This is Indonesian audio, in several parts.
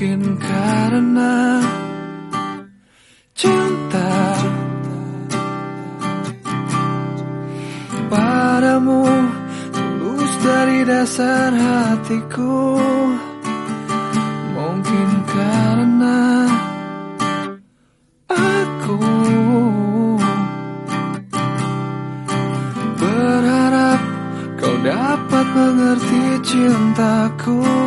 Mungkin karena cinta Padamu tulus dari dasar hatiku. Mungkin karena aku Berharap kau dapat mengerti cintaku.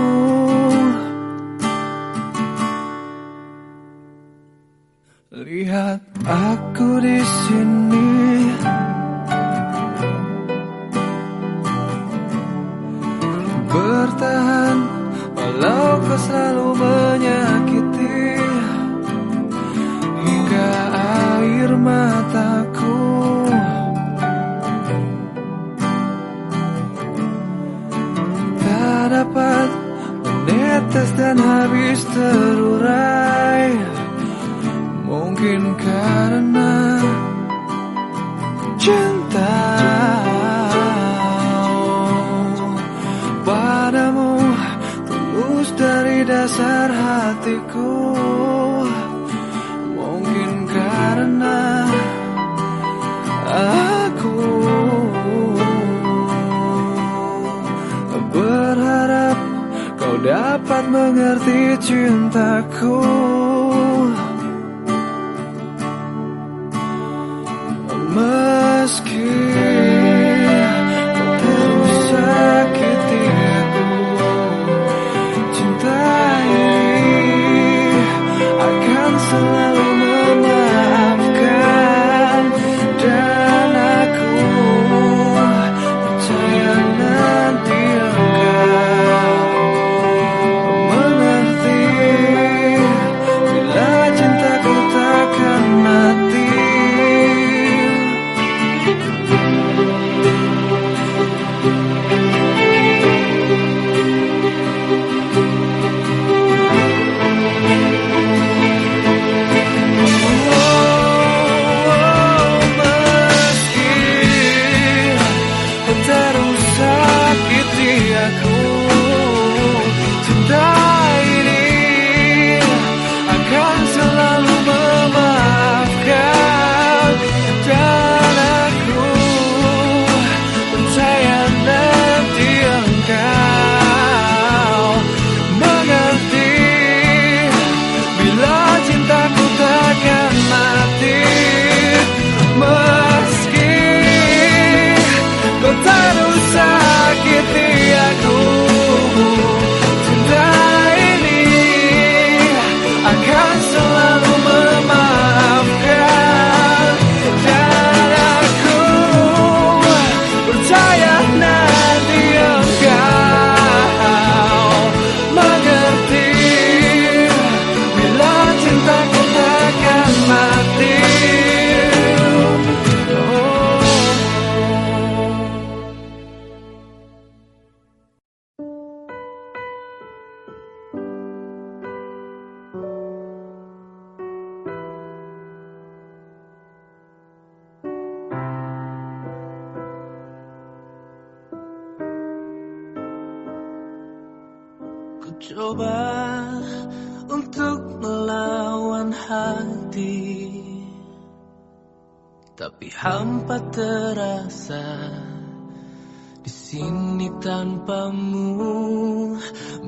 Sini tanpamu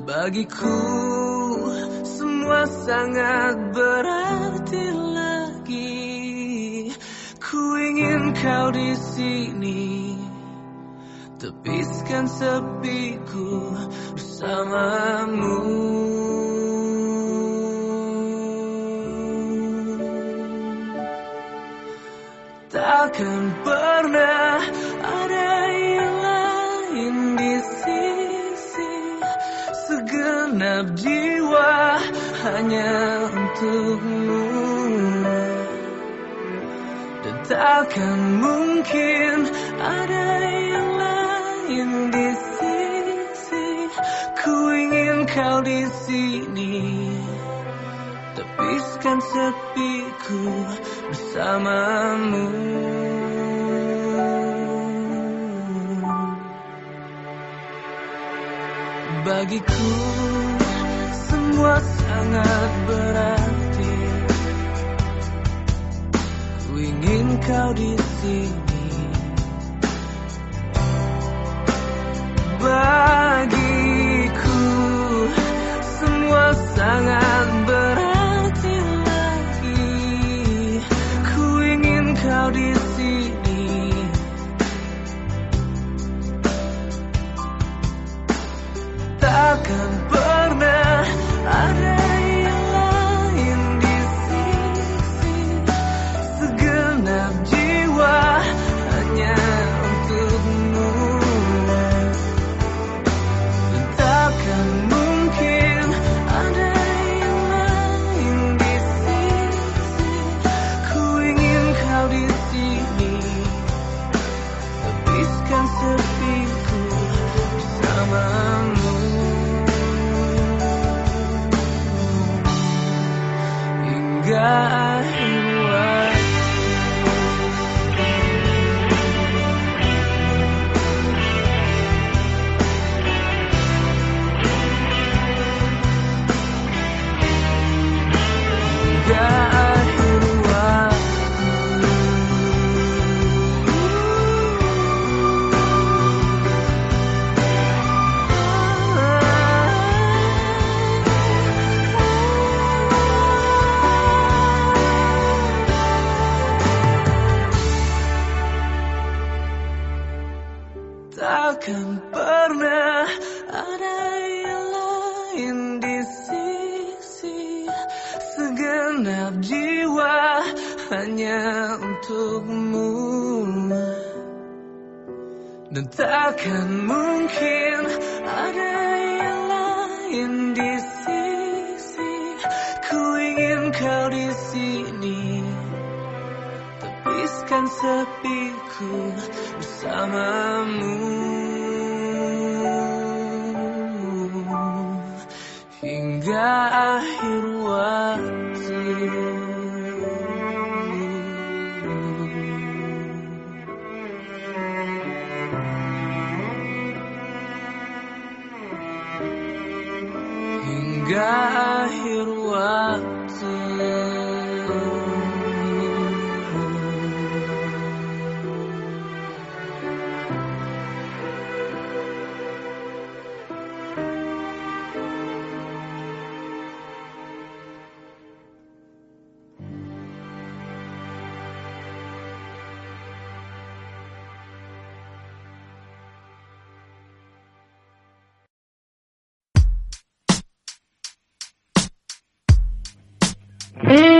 bagiku semua sangat berarti lagi. Ku ingin kau di sini tepiskan sepiku bersamamu. Takkan pernah segenap jiwa hanya untukmu. Dan takkan mungkin ada yang lain di sisi. Ku ingin kau di sini. Tepiskan sepiku bersamamu. Bagiku semua sangat berarti. Ku ingin kau di sini. Bagiku semua sangat berarti kau di sini Habiskan sepiku bersamamu Hey.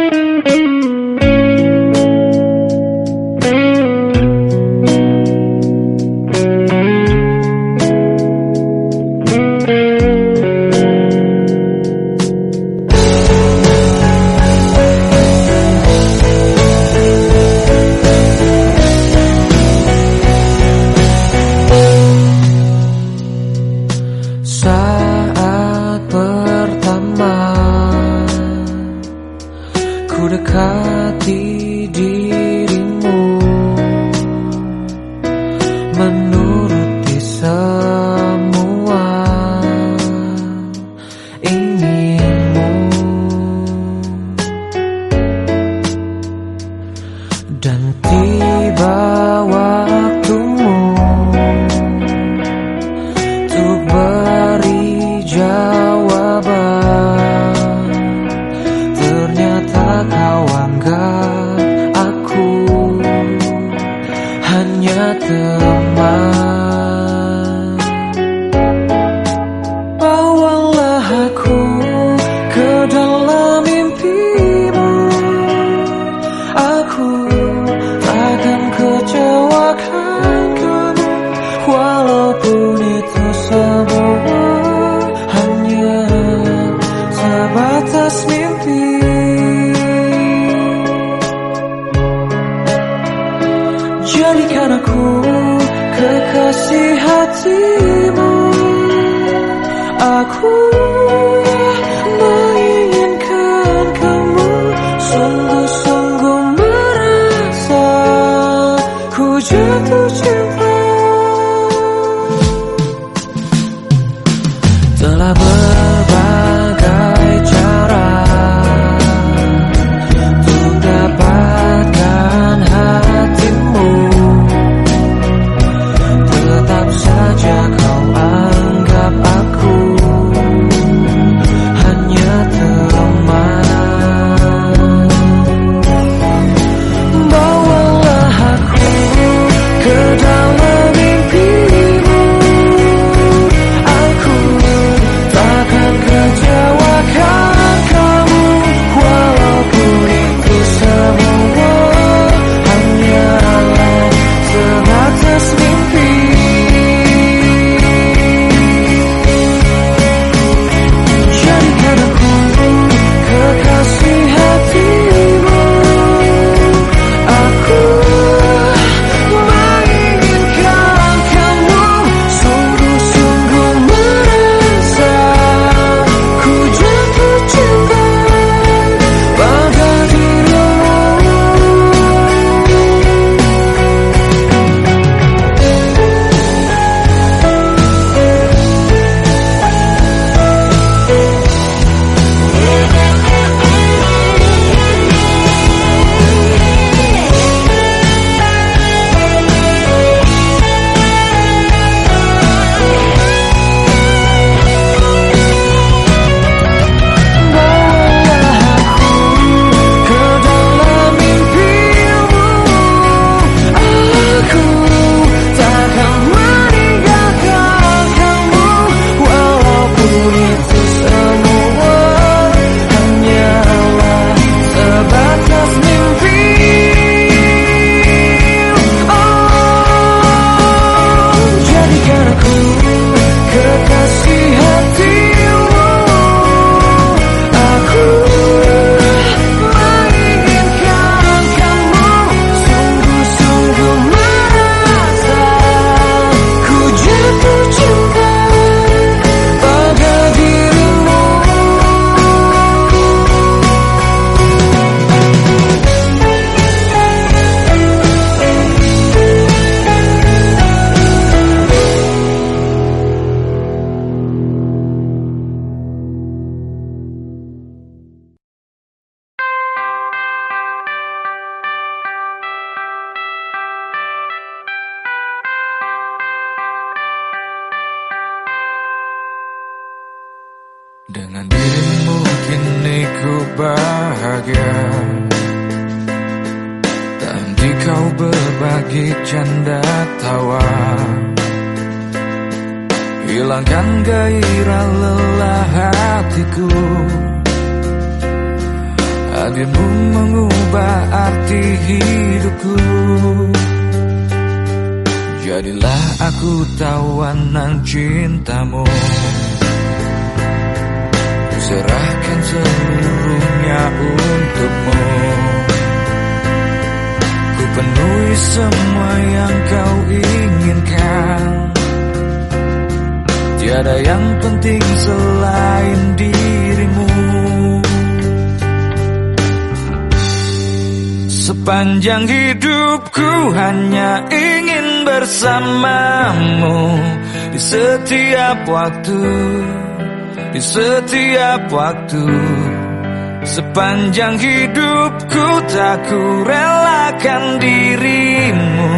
Sepanjang hidupku tak ku relakan dirimu.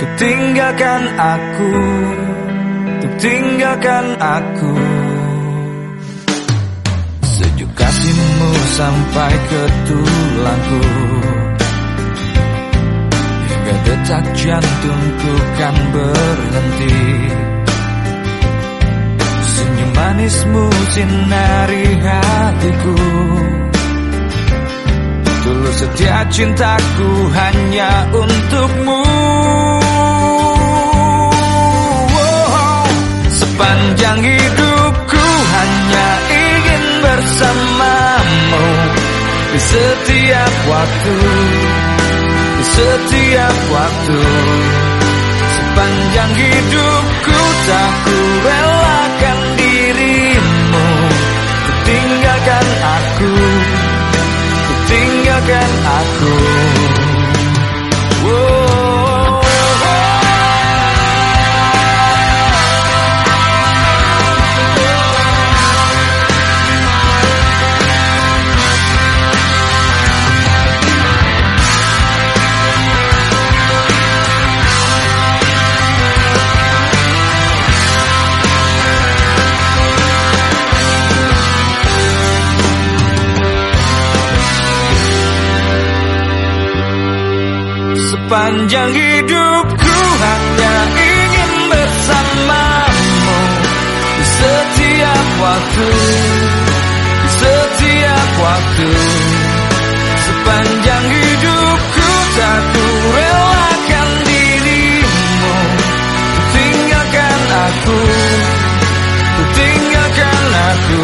Untuk tinggalkan aku Untuk tinggalkan aku. Sejuk kasihmu sampai ke tulangku. Hingga detak jantungku kan berhenti. Senyum manismu sinari hatiku Tulus setia cintaku hanya untukmu. Oh, Sepanjang hidupku hanya ingin bersamamu. Di setiap waktu Di setiap waktu. Sepanjang hidupku tak ku relakan tinggalkan aku Sepanjang hidupku hanya ingin bersamamu. Di setiap waktu Di setiap waktu. Sepanjang hidupku ku relakan dirimu. Tinggalkan aku Ku tinggalkan aku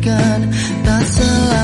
berikan Tak selamanya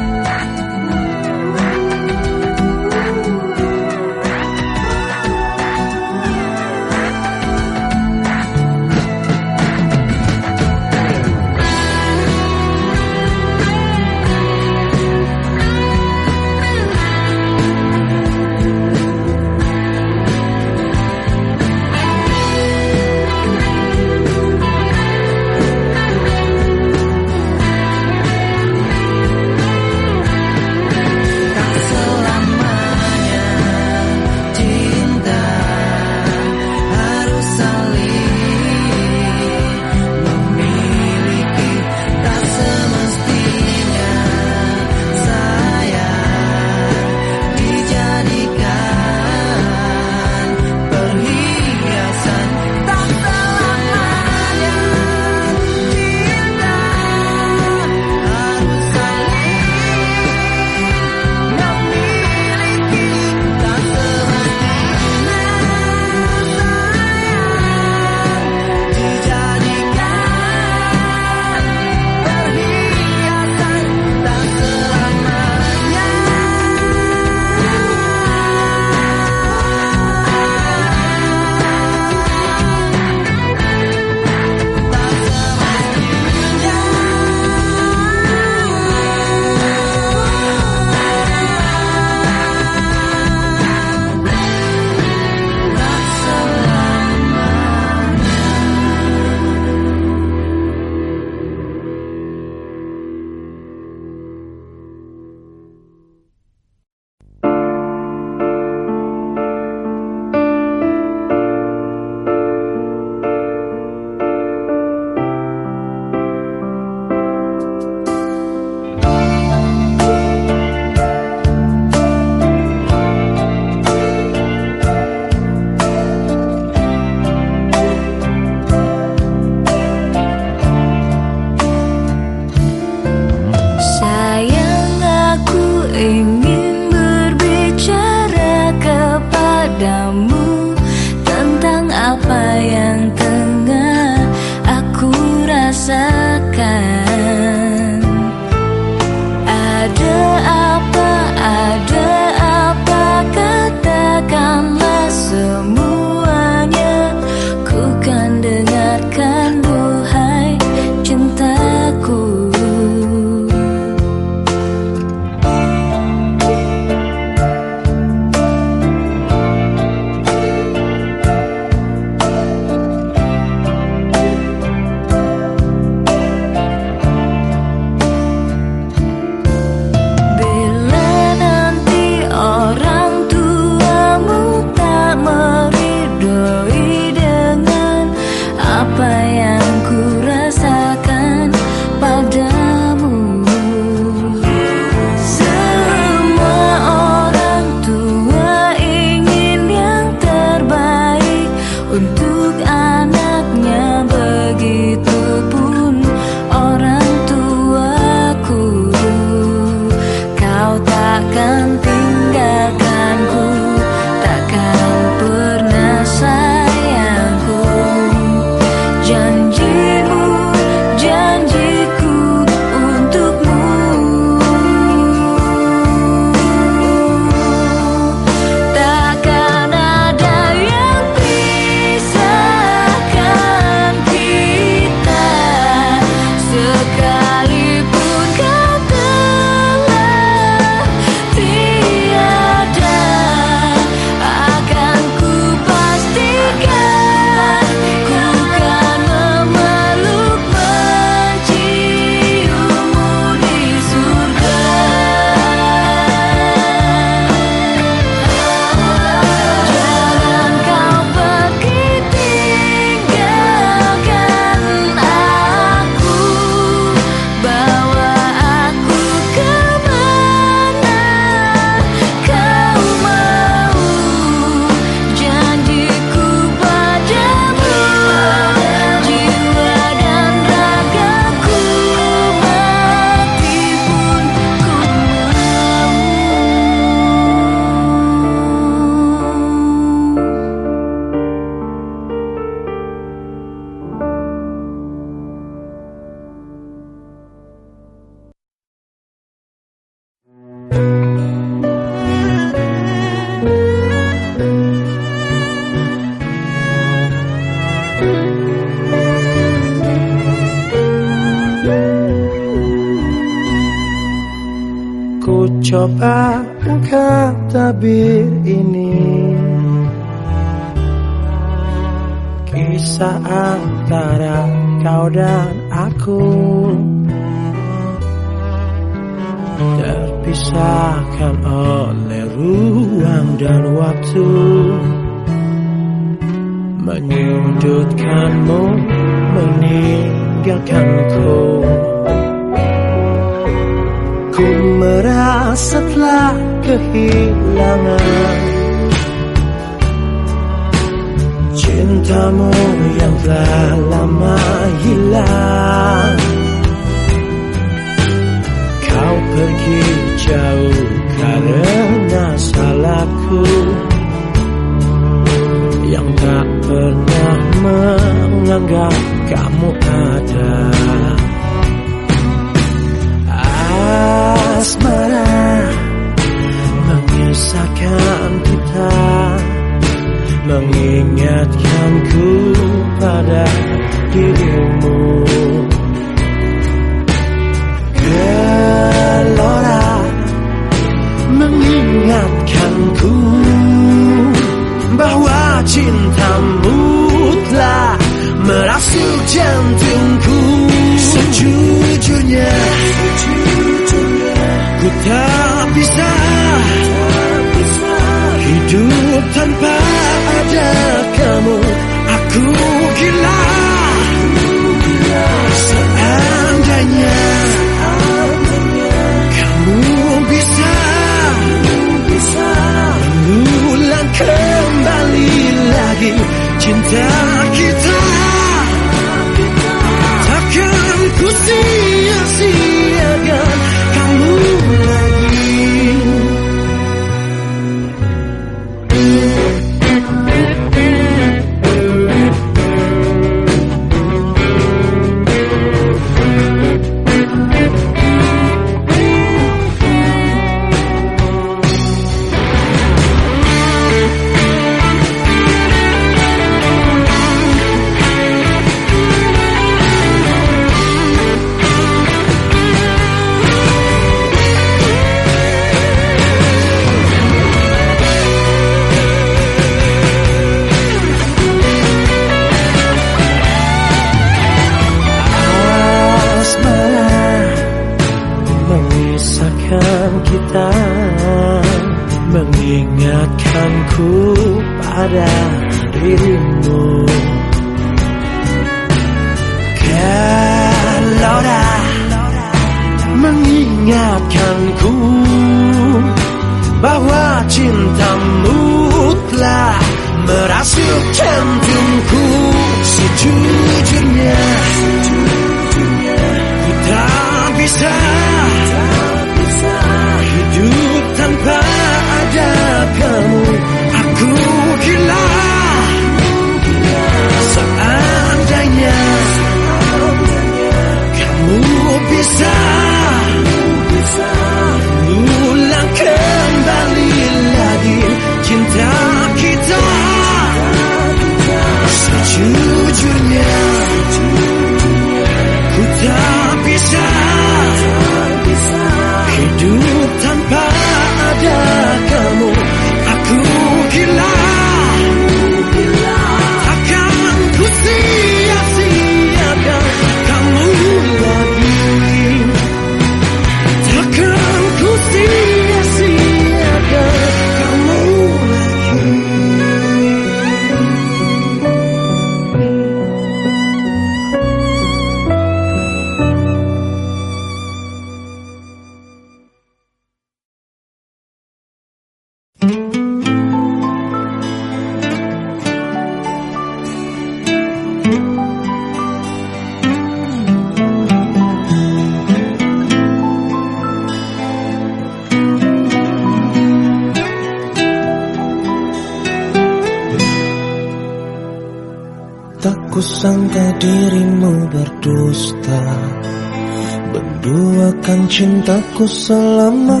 cintaku selama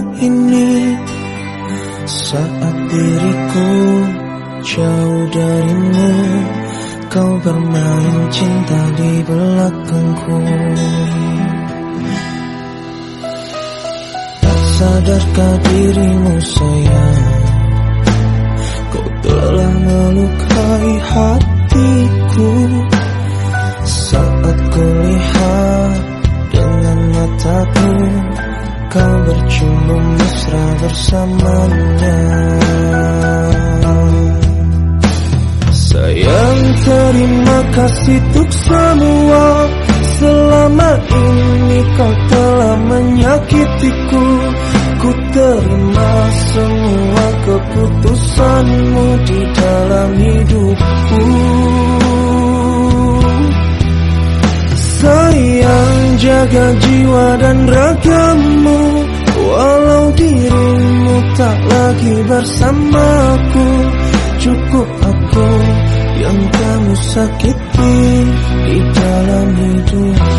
Bercumbu mesra bersamanya. Sayang terima kasih untuk semua. Selama ini kau telah menyakitiku. Ku terima semua keputusanmu di dalam hidupku. Sayang jaga jiwa dan ragamu Walau dirimu tak lagi bersamaku Cukup aku yang kamu sakiti di dalam hidupmu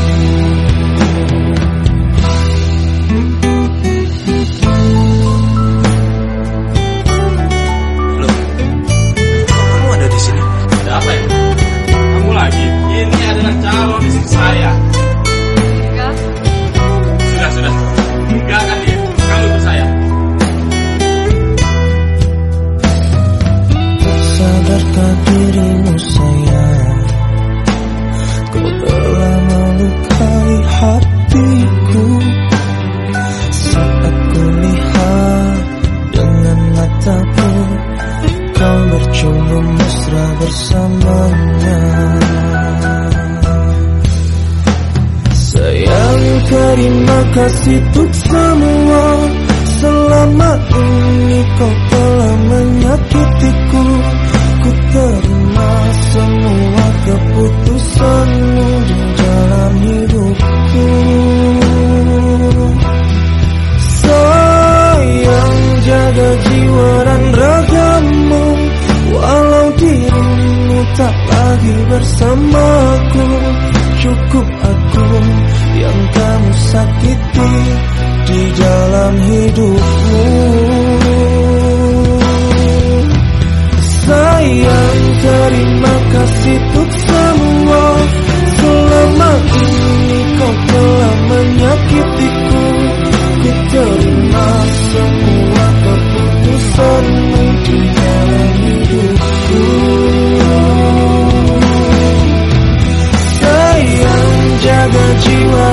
kasih untuk semua. Selama ini kau telah menyakitiku. Ku terima semua keputusanmu di dalam hidupku. Sayang jaga jiwa dan ragamu. Walau dirimu tak lagi bersamaku sakiti di dalam hidupmu Sayang terima kasih untuk semua. Selama ini kau telah menyakitiku. Ku terima semua keputusanmu di dalam hidupku. Sayang jaga jiwa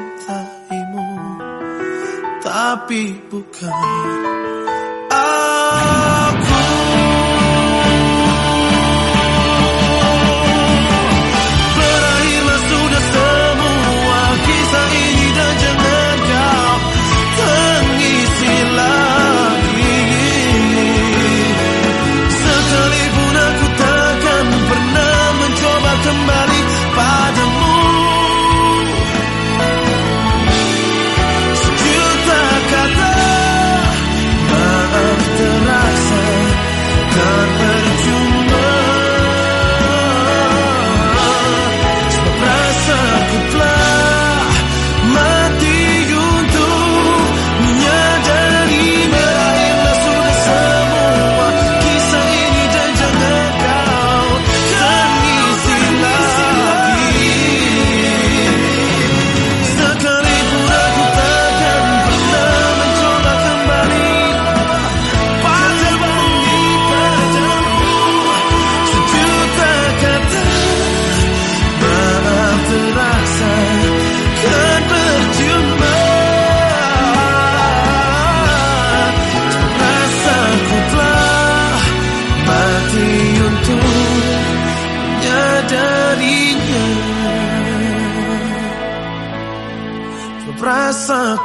mencintaimu. Tapi bukan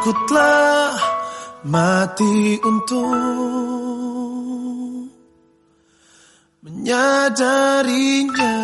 Telah mati untuk menyadarinya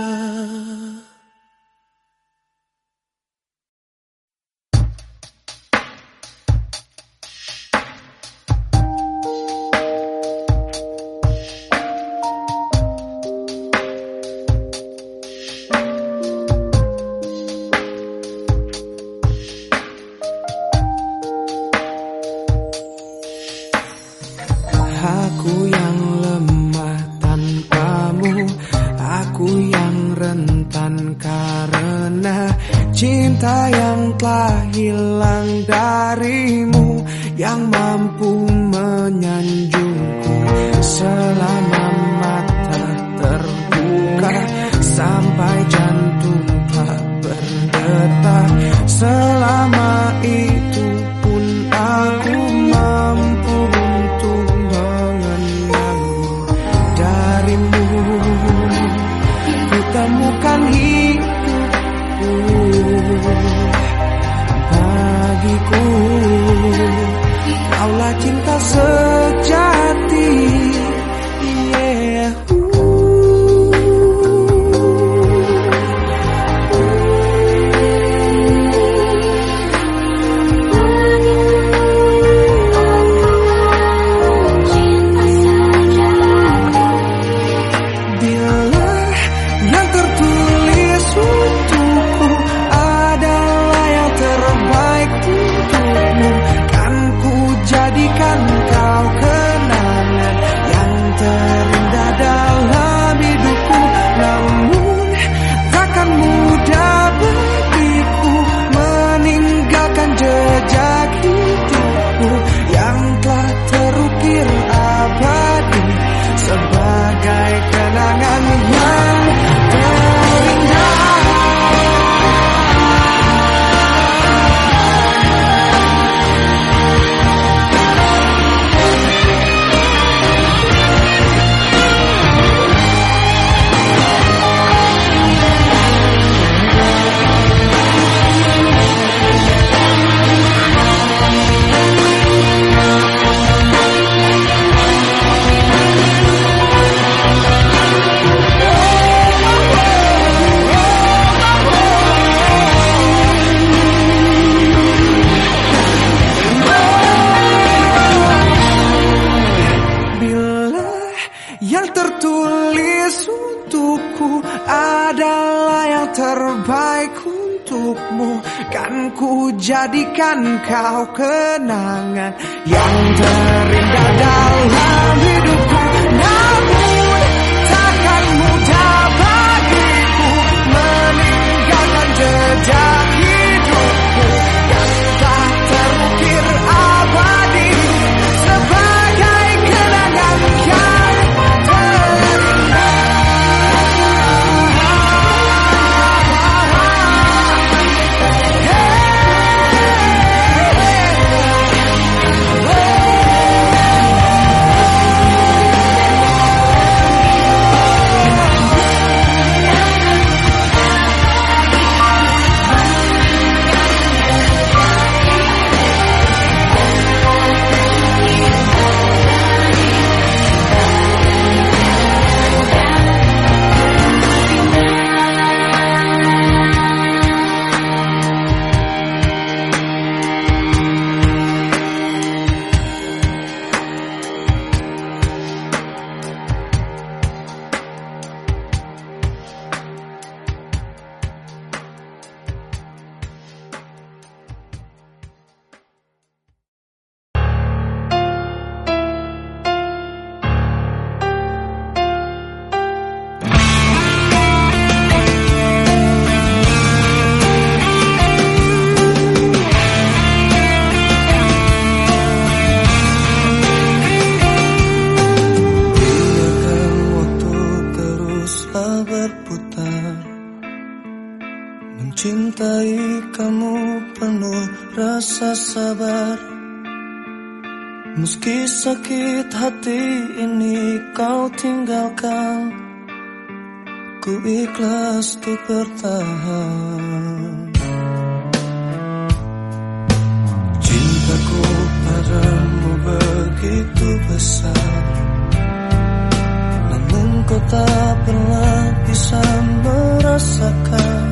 caucus. Sakit hati ini kau tinggalkan. Ku ikhlas untuk bertahan. Cintaku padamu begitu besar. Namun kau tak pernah bisa merasakan.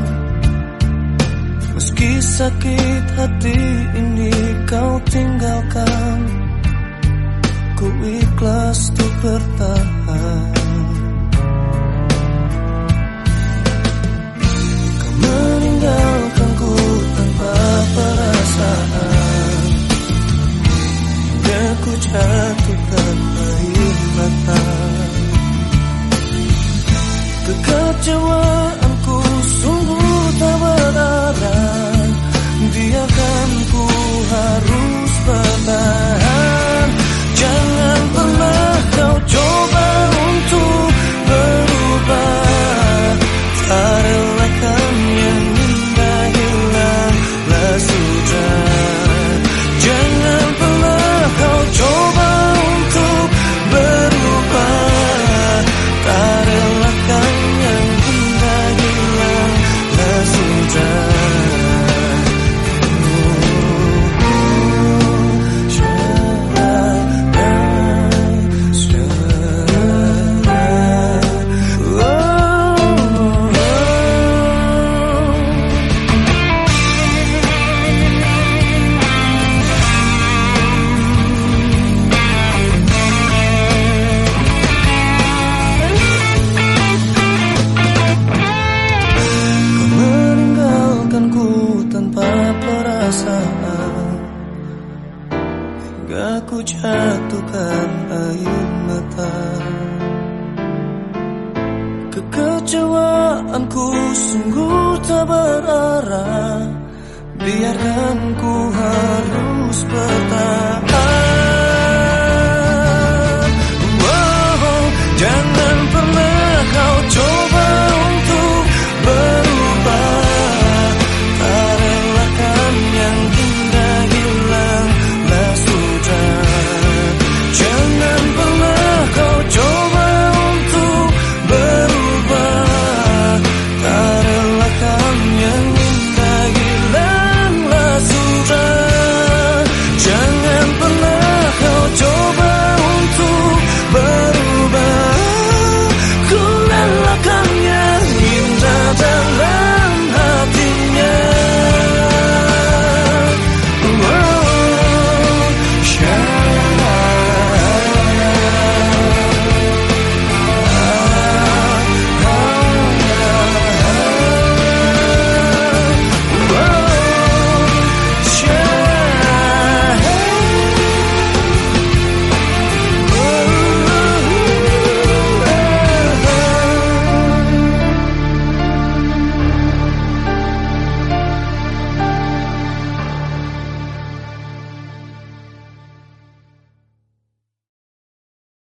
Meski sakit hati ini kau tinggalkan Ku ikhlas untuk bertahan. Kau meninggalkanku tanpa perasaan. Hingga ku jatuhkan air mata. Kekecewaanku berubah Tak relakan yang